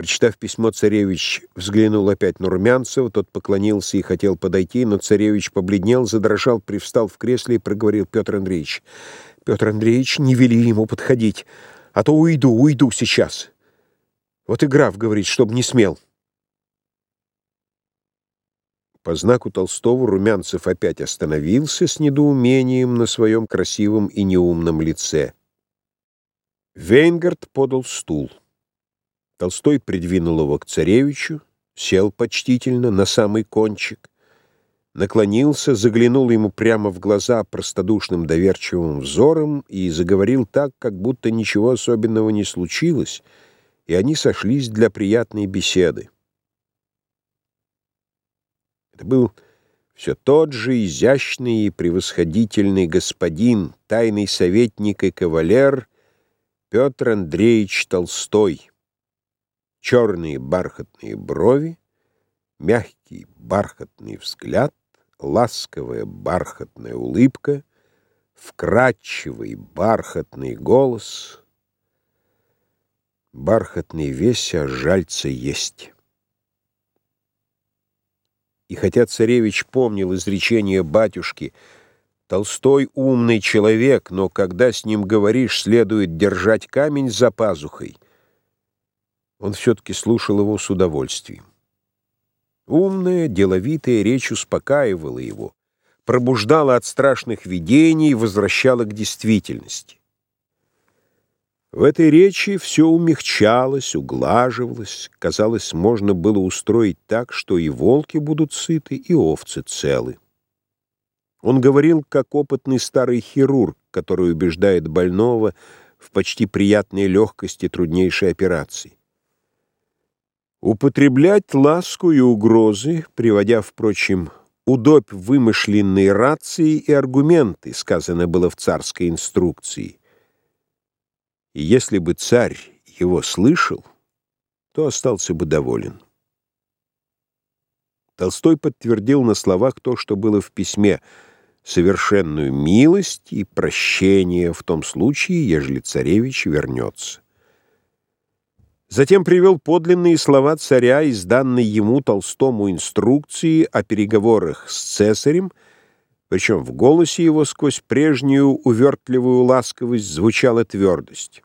Прочитав письмо, царевич взглянул опять на Румянцева, тот поклонился и хотел подойти, но царевич побледнел, задрожал, привстал в кресле и проговорил Петр Андреевич. «Петр Андреевич, не вели ему подходить, а то уйду, уйду сейчас. Вот и граф говорит, чтоб не смел». По знаку Толстого Румянцев опять остановился с недоумением на своем красивом и неумном лице. Вейнгард подал стул. Толстой придвинул его к царевичу, сел почтительно на самый кончик, наклонился, заглянул ему прямо в глаза простодушным доверчивым взором и заговорил так, как будто ничего особенного не случилось, и они сошлись для приятной беседы. Это был все тот же изящный и превосходительный господин, тайный советник и кавалер Петр Андреевич Толстой черные бархатные брови, мягкий бархатный взгляд, ласковая бархатная улыбка, вкрадчивый бархатный голос, бархатный весь, а жальца есть. И хотя царевич помнил изречение батюшки «Толстой умный человек, но когда с ним говоришь, следует держать камень за пазухой», он все-таки слушал его с удовольствием. Умная, деловитая речь успокаивала его, пробуждала от страшных видений и возвращала к действительности. В этой речи все умягчалось, углаживалось, казалось, можно было устроить так, что и волки будут сыты, и овцы целы. Он говорил, как опытный старый хирург, который убеждает больного в почти приятной легкости труднейшей операции. Употреблять ласку и угрозы, приводя, впрочем, удобь вымышленные рации и аргументы, сказано было в царской инструкции. И если бы царь его слышал, то остался бы доволен. Толстой подтвердил на словах то, что было в письме, совершенную милость и прощение в том случае, ежели царевич вернется. Затем привел подлинные слова царя из данной ему Толстому инструкции о переговорах с цесарем, причем в голосе его сквозь прежнюю увертливую ласковость звучала твердость.